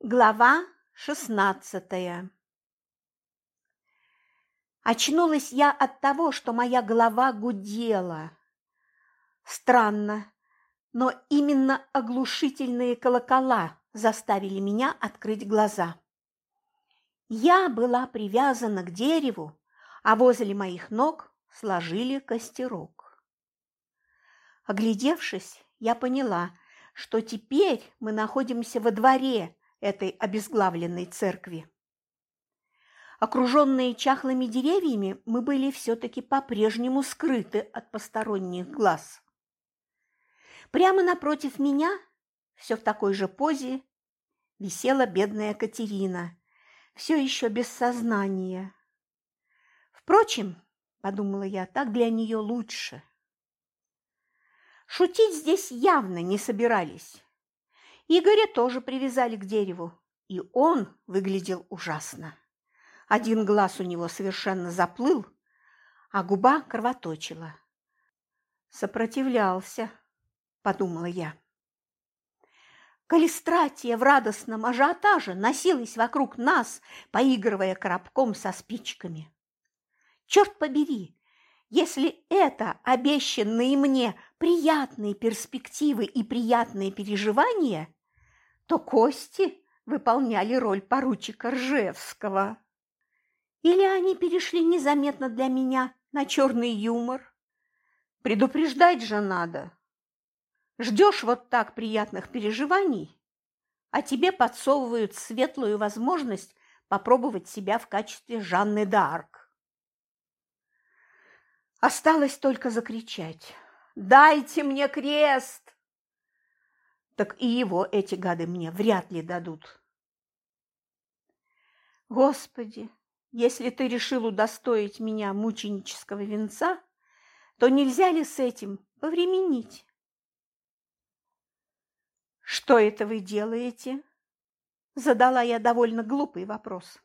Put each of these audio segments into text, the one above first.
Глава шестнадцатая Очнулась я от того, что моя голова гудела. Странно, но именно оглушительные колокола заставили меня открыть глаза. Я была привязана к дереву, а возле моих ног сложили костерок. Оглядевшись, я поняла, что теперь мы находимся во дворе этой обезглавленной церкви. Окруженные чахлыми деревьями, мы были все-таки по-прежнему скрыты от посторонних глаз. Прямо напротив меня, все в такой же позе, висела бедная Катерина, все еще без сознания. Впрочем, подумала я, так для нее лучше. Шутить здесь явно не собирались. Игоря тоже привязали к дереву, и он выглядел ужасно. Один глаз у него совершенно заплыл, а губа кровоточила. Сопротивлялся, подумала я. Калистратия в радостном ажиотаже носилась вокруг нас, поигрывая коробком со спичками. Черт побери, если это обещанные мне приятные перспективы и приятные переживания, то кости выполняли роль поручика Ржевского. Или они перешли незаметно для меня на черный юмор? Предупреждать же надо. Ждешь вот так приятных переживаний, а тебе подсовывают светлую возможность попробовать себя в качестве Жанны д'Арк. Осталось только закричать «Дайте мне крест!» Так и его эти гады мне вряд ли дадут. Господи, если ты решил удостоить меня мученического венца, то нельзя ли с этим повременить? «Что это вы делаете?» Задала я довольно глупый вопрос.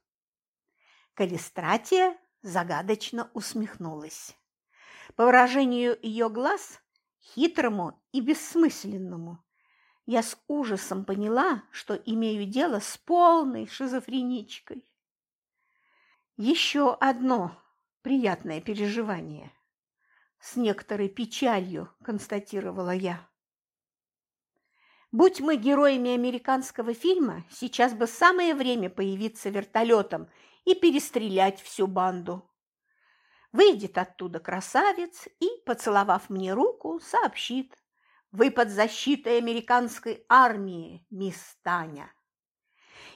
Калистратия загадочно усмехнулась. По выражению ее глаз, хитрому и бессмысленному, я с ужасом поняла, что имею дело с полной шизофреничкой. Еще одно приятное переживание. С некоторой печалью констатировала я. Будь мы героями американского фильма, сейчас бы самое время появиться вертолетом и перестрелять всю банду. Выйдет оттуда красавец и, поцеловав мне руку, сообщит. Вы под защитой американской армии, мисс Таня.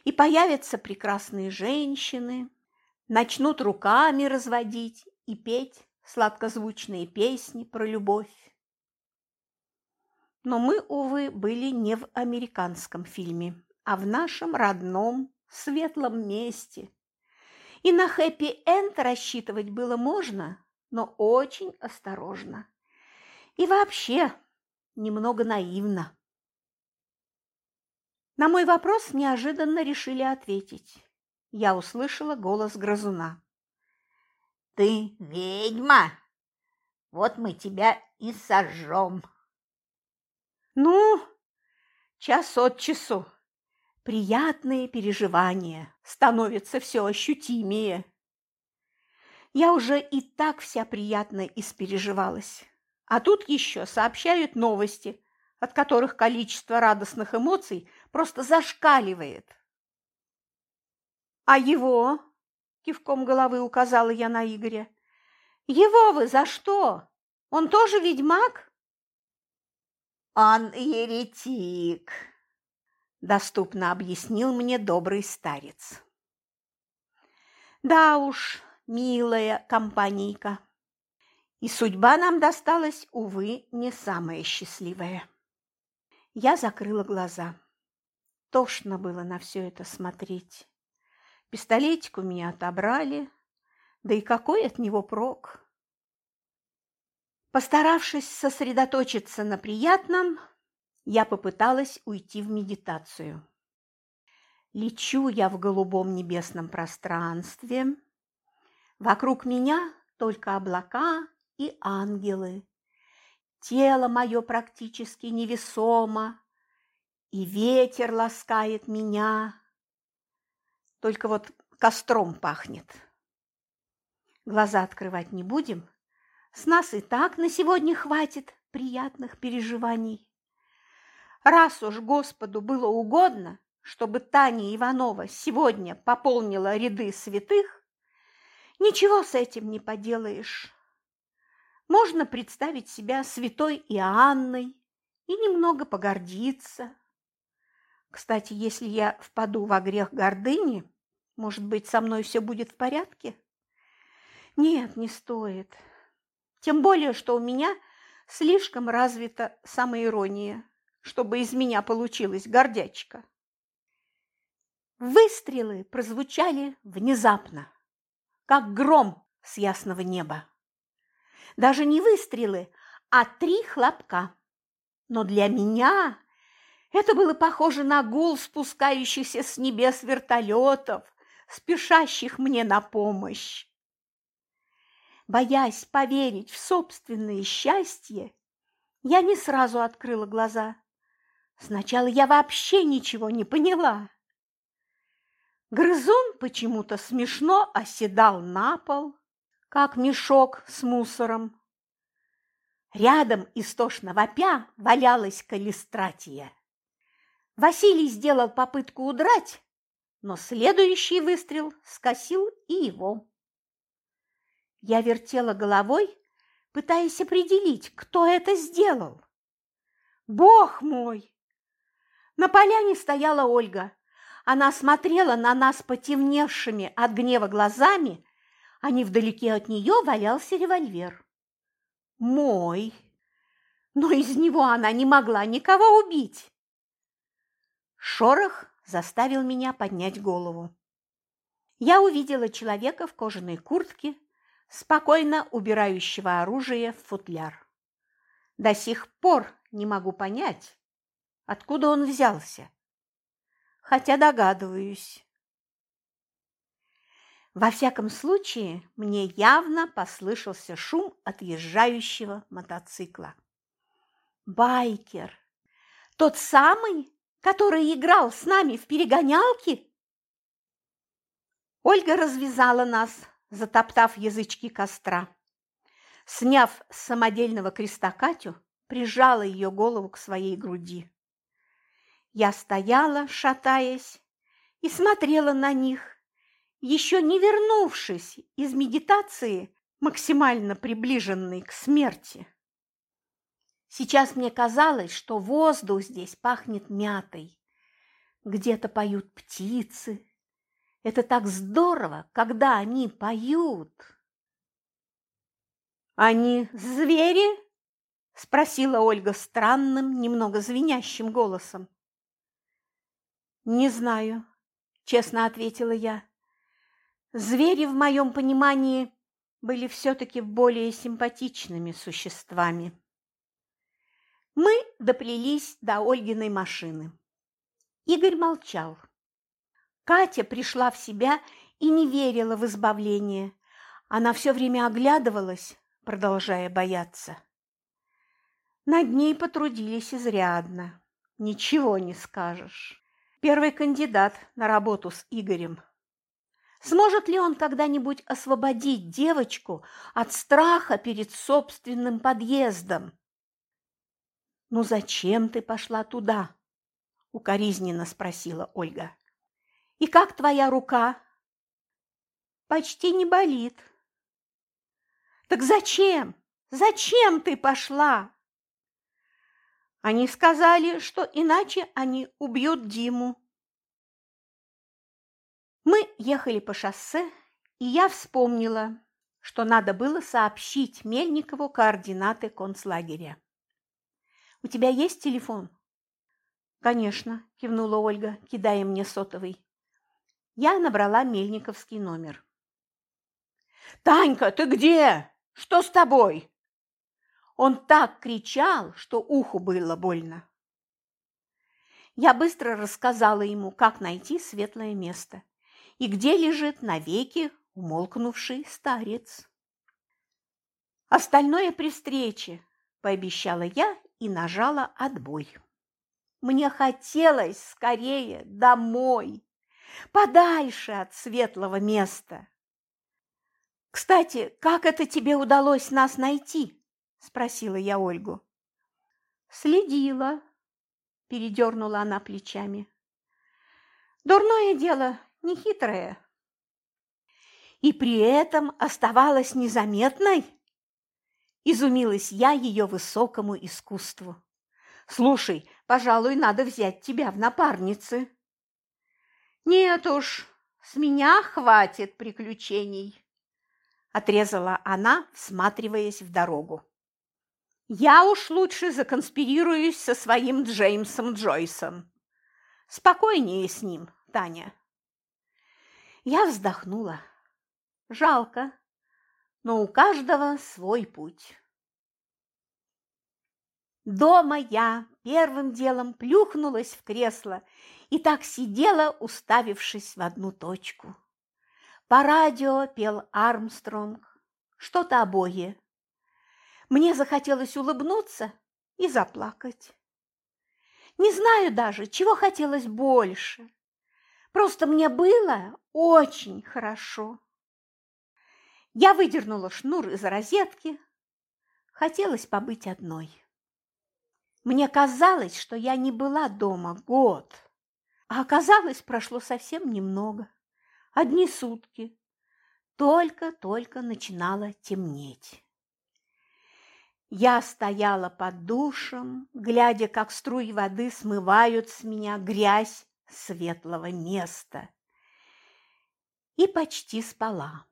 И появятся прекрасные женщины, начнут руками разводить и петь сладкозвучные песни про любовь. Но мы, увы, были не в американском фильме, а в нашем родном светлом месте. И на хэппи-энд рассчитывать было можно, но очень осторожно. И вообще немного наивно. На мой вопрос неожиданно решили ответить. Я услышала голос грызуна. «Ты ведьма! Вот мы тебя и сожжем!» Ну, час от часу. Приятные переживания становятся все ощутимее. Я уже и так вся приятно испереживалась. А тут еще сообщают новости, от которых количество радостных эмоций просто зашкаливает. «А его?» – кивком головы указала я на Игоря. «Его вы за что? Он тоже ведьмак?» «Он еретик», – доступно объяснил мне добрый старец. «Да уж, милая компанейка. И судьба нам досталась, увы, не самая счастливая». Я закрыла глаза. Тошно было на все это смотреть. Пистолетик у меня отобрали, да и какой от него прок? Постаравшись сосредоточиться на приятном, я попыталась уйти в медитацию. Лечу я в голубом небесном пространстве. Вокруг меня только облака и ангелы. Тело мое практически невесомо, и ветер ласкает меня, только вот костром пахнет. Глаза открывать не будем. С нас и так на сегодня хватит приятных переживаний. Раз уж Господу было угодно, чтобы Таня Иванова сегодня пополнила ряды святых, ничего с этим не поделаешь. Можно представить себя святой Иоанной и немного погордиться. Кстати, если я впаду во грех гордыни, может быть, со мной все будет в порядке? Нет, не стоит. Тем более, что у меня слишком развита самоирония, чтобы из меня получилась гордячка. Выстрелы прозвучали внезапно, как гром с ясного неба. Даже не выстрелы, а три хлопка. Но для меня это было похоже на гул спускающихся с небес вертолетов, спешащих мне на помощь. Боясь поверить в собственное счастье, я не сразу открыла глаза. Сначала я вообще ничего не поняла. Грызун почему-то смешно оседал на пол, как мешок с мусором. Рядом, истошно вопя, валялась калистратия. Василий сделал попытку удрать, но следующий выстрел скосил и его. Я вертела головой, пытаясь определить, кто это сделал. Бог мой! На поляне стояла Ольга. Она смотрела на нас потемневшими от гнева глазами, а невдалеке от нее валялся револьвер. Мой! Но из него она не могла никого убить. Шорох заставил меня поднять голову. Я увидела человека в кожаной куртке, спокойно убирающего оружие в футляр. До сих пор не могу понять, откуда он взялся, хотя догадываюсь. Во всяком случае, мне явно послышался шум отъезжающего мотоцикла. Байкер! Тот самый, который играл с нами в перегонялки? Ольга развязала нас, затоптав язычки костра. Сняв с самодельного креста Катю, прижала ее голову к своей груди. Я стояла, шатаясь, и смотрела на них, еще не вернувшись из медитации, максимально приближенной к смерти. Сейчас мне казалось, что воздух здесь пахнет мятой. Где-то поют птицы, это так здорово, когда они поют. Они звери? спросила Ольга странным, немного звенящим голосом. Не знаю, честно ответила я. Звери в моем понимании были все-таки более симпатичными существами. Мы доплелись до Ольгиной машины. Игорь молчал. Катя пришла в себя и не верила в избавление. Она все время оглядывалась, продолжая бояться. Над ней потрудились изрядно. Ничего не скажешь. Первый кандидат на работу с Игорем. Сможет ли он когда-нибудь освободить девочку от страха перед собственным подъездом? «Ну зачем ты пошла туда?» – укоризненно спросила Ольга. И как твоя рука? Почти не болит. Так зачем? Зачем ты пошла? Они сказали, что иначе они убьют Диму. Мы ехали по шоссе, и я вспомнила, что надо было сообщить Мельникову координаты концлагеря. «У тебя есть телефон?» «Конечно», – кивнула Ольга, кидая мне сотовый. Я набрала мельниковский номер. «Танька, ты где? Что с тобой?» Он так кричал, что уху было больно. Я быстро рассказала ему, как найти светлое место и где лежит навеки умолкнувший старец. «Остальное при встрече», – пообещала я и нажала отбой. Мне хотелось скорее домой подальше от светлого места. «Кстати, как это тебе удалось нас найти?» – спросила я Ольгу. «Следила», – передернула она плечами. «Дурное дело, нехитрое». «И при этом оставалась незаметной?» Изумилась я ее высокому искусству. «Слушай, пожалуй, надо взять тебя в напарницы». «Нет уж, с меня хватит приключений», – отрезала она, всматриваясь в дорогу. «Я уж лучше законспирируюсь со своим Джеймсом Джойсом. Спокойнее с ним, Таня». Я вздохнула. Жалко, но у каждого свой путь. Дома я первым делом плюхнулась в кресло и так сидела, уставившись в одну точку. По радио пел Армстронг, что-то обои. Мне захотелось улыбнуться и заплакать. Не знаю даже, чего хотелось больше. Просто мне было очень хорошо. Я выдернула шнур из розетки. Хотелось побыть одной. Мне казалось, что я не была дома год, а оказалось, прошло совсем немного, одни сутки. Только-только начинало темнеть. Я стояла под душем, глядя, как струи воды смывают с меня грязь светлого места. И почти спала.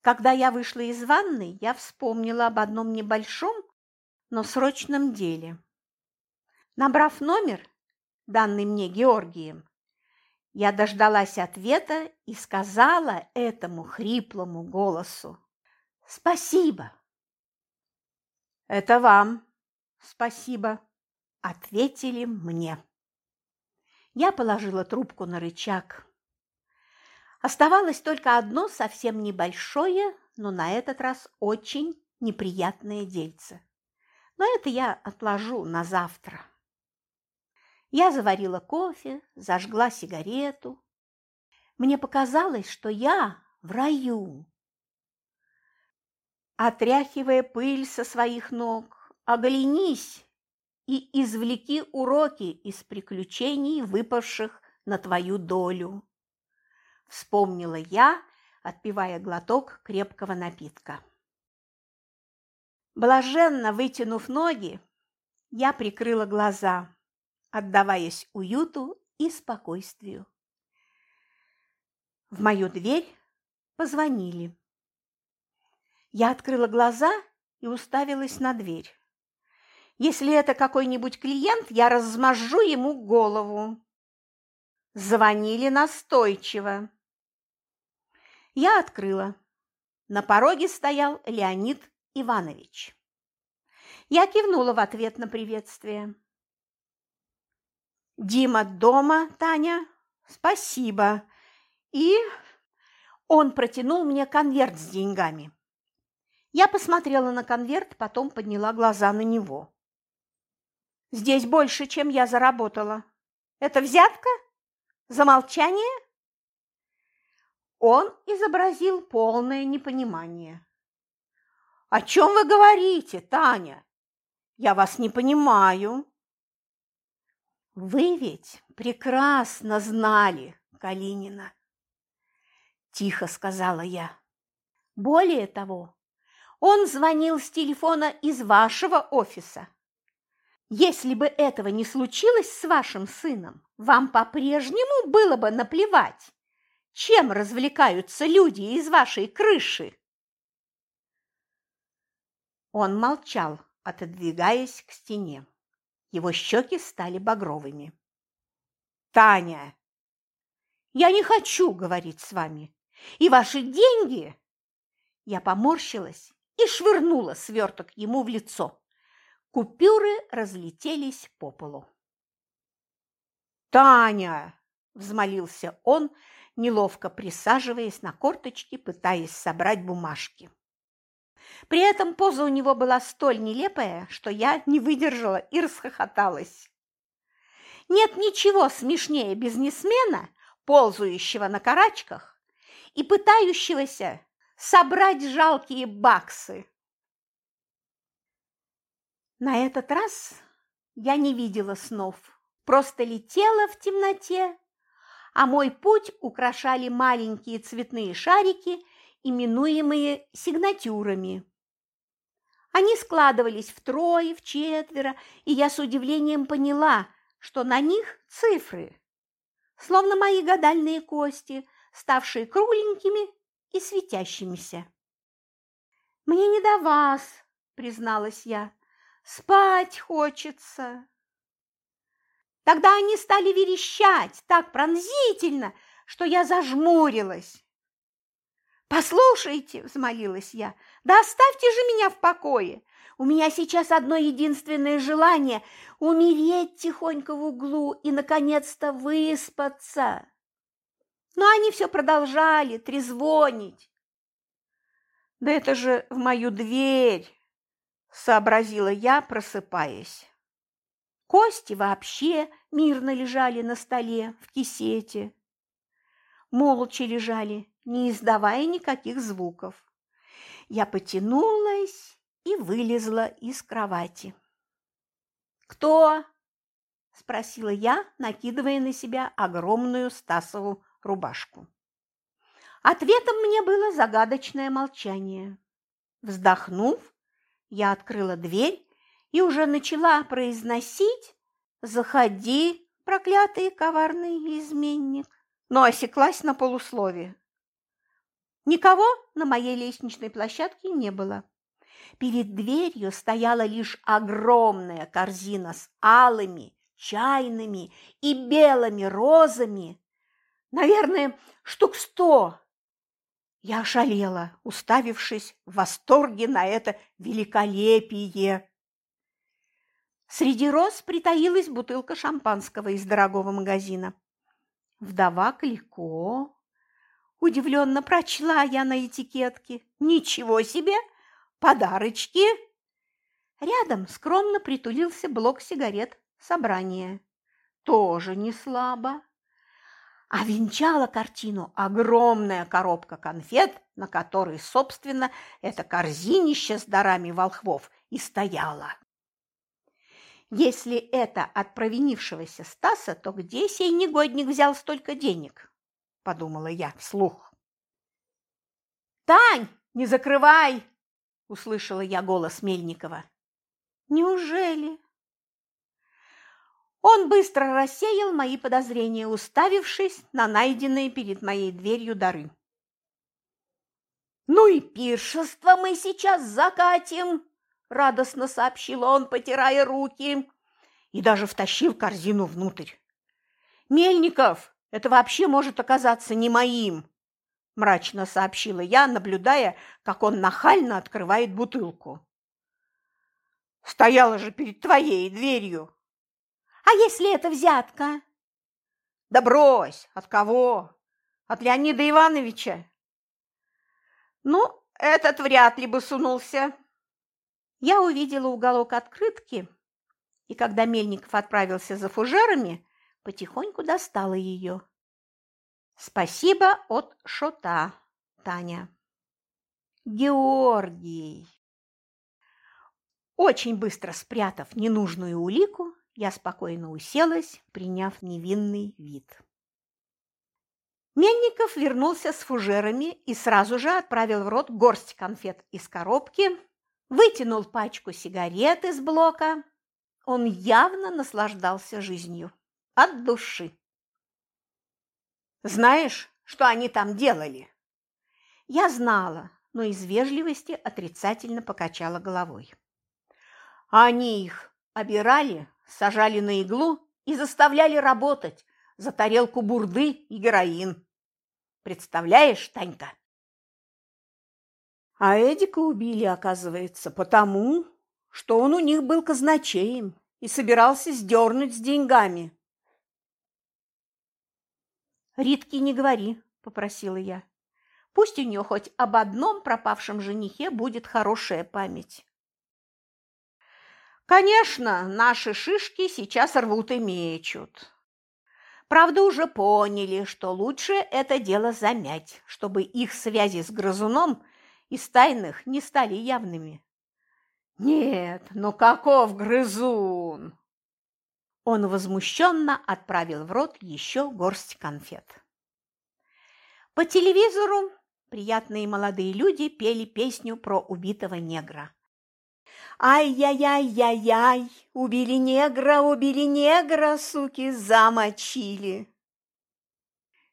Когда я вышла из ванной, я вспомнила об одном небольшом, но срочном деле. Набрав номер, данный мне Георгием, я дождалась ответа и сказала этому хриплому голосу «Спасибо». «Это вам спасибо», – ответили мне. Я положила трубку на рычаг. Оставалось только одно совсем небольшое, но на этот раз очень неприятное дельце но это я отложу на завтра. Я заварила кофе, зажгла сигарету. Мне показалось, что я в раю. Отряхивая пыль со своих ног, оглянись и извлеки уроки из приключений, выпавших на твою долю. Вспомнила я, отпивая глоток крепкого напитка. Блаженно вытянув ноги, я прикрыла глаза, отдаваясь уюту и спокойствию. В мою дверь позвонили. Я открыла глаза и уставилась на дверь. Если это какой-нибудь клиент, я размажу ему голову. Звонили настойчиво. Я открыла. На пороге стоял Леонид Иванович. Я кивнула в ответ на приветствие. «Дима дома, Таня? Спасибо!» И он протянул мне конверт с деньгами. Я посмотрела на конверт, потом подняла глаза на него. «Здесь больше, чем я заработала. Это взятка? Замолчание?» Он изобразил полное непонимание. О чем вы говорите, Таня? Я вас не понимаю. Вы ведь прекрасно знали Калинина, тихо сказала я. Более того, он звонил с телефона из вашего офиса. Если бы этого не случилось с вашим сыном, вам по-прежнему было бы наплевать, чем развлекаются люди из вашей крыши. Он молчал, отодвигаясь к стене. Его щеки стали багровыми. «Таня, я не хочу говорить с вами. И ваши деньги...» Я поморщилась и швырнула сверток ему в лицо. Купюры разлетелись по полу. «Таня!» – взмолился он, неловко присаживаясь на корточки, пытаясь собрать бумажки. При этом поза у него была столь нелепая, что я не выдержала и расхохоталась. Нет ничего смешнее бизнесмена, ползающего на карачках и пытающегося собрать жалкие баксы. На этот раз я не видела снов, просто летела в темноте, а мой путь украшали маленькие цветные шарики, именуемые сигнатюрами. Они складывались втрое, в четверо, и я с удивлением поняла, что на них цифры, словно мои гадальные кости, ставшие кругленькими и светящимися. «Мне не до вас», – призналась я. «Спать хочется». Тогда они стали верещать так пронзительно, что я зажмурилась. «Послушайте», – взмолилась я, – «да оставьте же меня в покое. У меня сейчас одно единственное желание – умереть тихонько в углу и, наконец-то, выспаться». Но они все продолжали трезвонить. «Да это же в мою дверь!» – сообразила я, просыпаясь. Кости вообще мирно лежали на столе в кисете. Молча лежали, не издавая никаких звуков. Я потянулась и вылезла из кровати. «Кто?» – спросила я, накидывая на себя огромную стасову рубашку. Ответом мне было загадочное молчание. Вздохнув, я открыла дверь и уже начала произносить «Заходи, проклятый коварный изменник», но осеклась на полусловие. Никого на моей лестничной площадке не было. Перед дверью стояла лишь огромная корзина с алыми, чайными и белыми розами. Наверное, штук сто. Я ошалела, уставившись в восторге на это великолепие. Среди роз притаилась бутылка шампанского из дорогого магазина. Вдова Клико Удивленно прочла я на этикетке. Ничего себе! Подарочки! Рядом скромно притулился блок сигарет собрания. Тоже не слабо. А венчала картину огромная коробка конфет, на которой, собственно, это корзинище с дарами волхвов и стояла. Если это от провинившегося Стаса, то где сей негодник взял столько денег? подумала я вслух. «Тань, не закрывай!» – услышала я голос Мельникова. «Неужели?» Он быстро рассеял мои подозрения, уставившись на найденные перед моей дверью дары. «Ну и пиршество мы сейчас закатим!» – радостно сообщил он, потирая руки, и даже втащил корзину внутрь. «Мельников, это вообще может оказаться не моим, мрачно сообщила я, наблюдая, как он нахально открывает бутылку. Стояла же перед твоей дверью. А если это взятка? Да брось, от кого? От Леонида Ивановича? Ну, этот вряд ли бы сунулся. Я увидела уголок открытки, и когда Мельников отправился за фужерами, потихоньку достала ее. Спасибо от Шота, Таня. Георгий. Очень быстро спрятав ненужную улику, я спокойно уселась, приняв невинный вид. Мельников вернулся с фужерами и сразу же отправил в рот горсть конфет из коробки, вытянул пачку сигарет из блока. Он явно наслаждался жизнью от души. Знаешь, что они там делали? Я знала, но из вежливости отрицательно покачала головой. Они их обирали, сажали на иглу и заставляли работать за тарелку бурды и героин. Представляешь, Танька? А Эдика убили, оказывается, потому, что он у них был казначеем и собирался сдернуть с деньгами. «Ритке не говори», – попросила я. «Пусть у нее хоть об одном пропавшем женихе будет хорошая память». Конечно, наши шишки сейчас рвут и мечут. Правда, уже поняли, что лучше это дело замять, чтобы их связи с грызуном из тайных не стали явными. Нет, ну каков грызун? Он возмущенно отправил в рот еще горсть конфет. По телевизору приятные молодые люди пели песню про убитого негра. Ай-яй-яй-яй-яй, убили негра, убили негра, суки, замочили.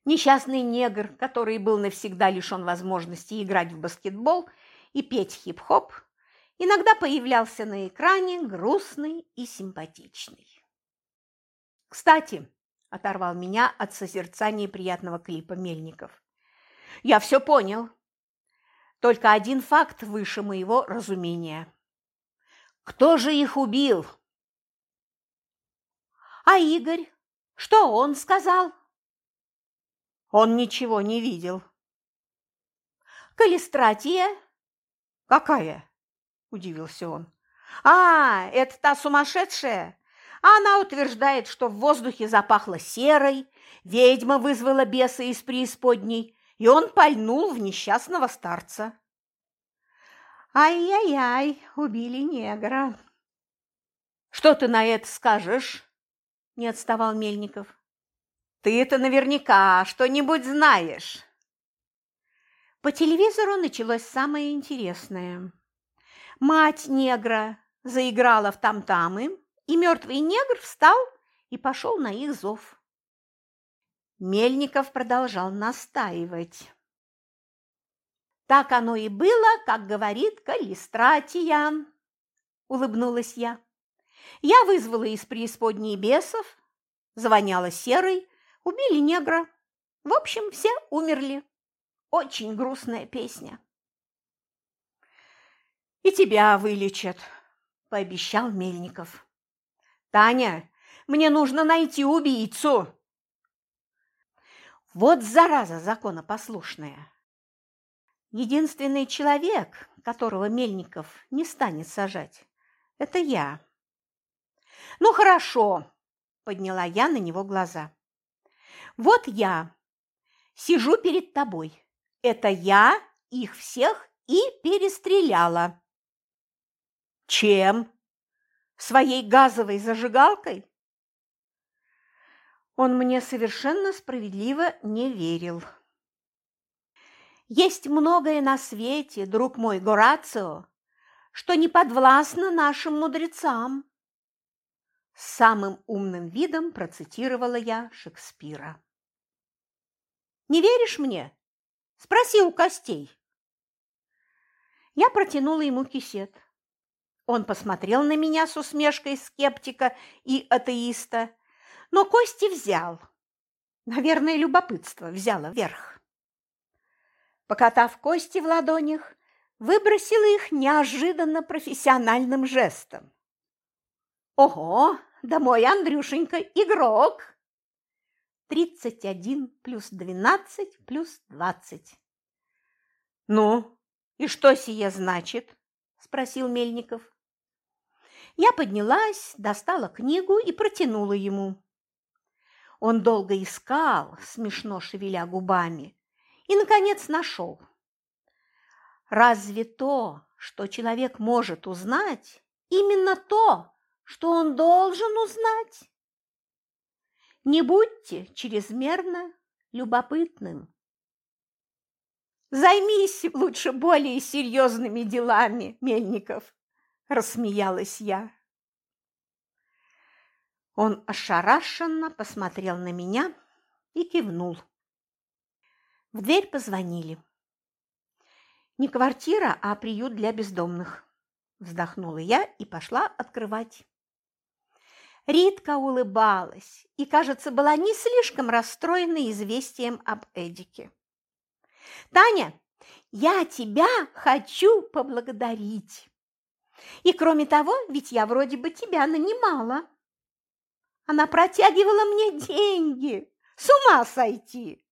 Несчастный негр, который был навсегда лишен возможности играть в баскетбол и петь хип-хоп, иногда появлялся на экране грустный и симпатичный. «Кстати», – оторвал меня от созерцания приятного клипа Мельников, – «я все понял. Только один факт выше моего разумения. Кто же их убил?» «А Игорь? Что он сказал?» Он ничего не видел. «Калистратия?» «Какая?» – удивился он. «А, это та сумасшедшая? Она утверждает, что в воздухе запахло серой, ведьма вызвала беса из преисподней, и он пальнул в несчастного старца». «Ай-яй-яй, убили негра!» «Что ты на это скажешь?» – не отставал Мельников. Ты-то наверняка что-нибудь знаешь. По телевизору началось самое интересное. Мать негра заиграла в там-тамы, и мертвый негр встал и пошел на их зов. Мельников продолжал настаивать. «Так оно и было, как говорит Калистратия», – улыбнулась я. Я вызвала из преисподней бесов, звоняла серой, Убили негра. В общем, все умерли. Очень грустная песня. «И тебя вылечат», – пообещал Мельников. «Таня, мне нужно найти убийцу!» Вот зараза законопослушная. Единственный человек, которого Мельников не станет сажать, это я. «Ну хорошо», – подняла я на него глаза. Вот я сижу перед тобой. Это я их всех и перестреляла. Чем? Своей газовой зажигалкой? Он мне совершенно справедливо не верил. Есть многое на свете, друг мой Горацио, что не подвластно нашим мудрецам. Самым умным видом процитировала я Шекспира. Не веришь мне? Спроси у костей. Я протянула ему кисет. Он посмотрел на меня с усмешкой скептика и атеиста, но кости взял. Наверное, любопытство взяло верх. Покатав кости в ладонях, выбросила их неожиданно профессиональным жестом. «Ого, да мой Андрюшенька игрок!» Тридцать один плюс двенадцать плюс двадцать. «Ну, и что сие значит?» – спросил Мельников. Я поднялась, достала книгу и протянула ему. Он долго искал, смешно шевеля губами, и, наконец, нашел. Разве то, что человек может узнать, именно то, что он должен узнать? Не будьте чрезмерно любопытным. Займись лучше более серьезными делами, Мельников, рассмеялась я. Он ошарашенно посмотрел на меня и кивнул. В дверь позвонили. Не квартира, а приют для бездомных. Вздохнула я и пошла открывать. Ритка улыбалась и, кажется, была не слишком расстроена известием об Эдике. «Таня, я тебя хочу поблагодарить. И кроме того, ведь я вроде бы тебя нанимала. Она протягивала мне деньги. С ума сойти!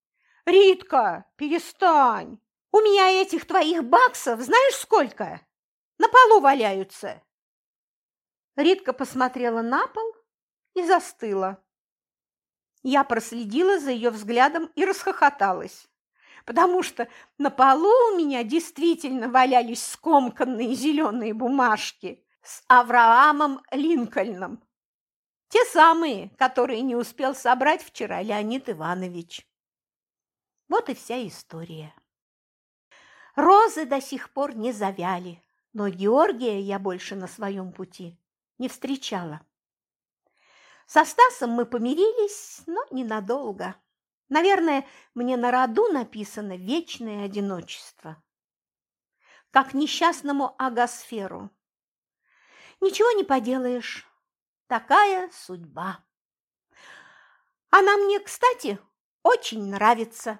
Ритка, перестань! У меня этих твоих баксов знаешь сколько? На полу валяются!» Ритка посмотрела на пол и застыла. Я проследила за ее взглядом и расхохоталась, потому что на полу у меня действительно валялись скомканные зеленые бумажки с Авраамом Линкольном. Те самые, которые не успел собрать вчера Леонид Иванович. Вот и вся история. Розы до сих пор не завяли, но Георгия я больше на своем пути не встречала. Со Стасом мы помирились, но ненадолго. Наверное, мне на роду написано вечное одиночество. Как несчастному агосферу. Ничего не поделаешь. Такая судьба. Она мне, кстати, очень нравится.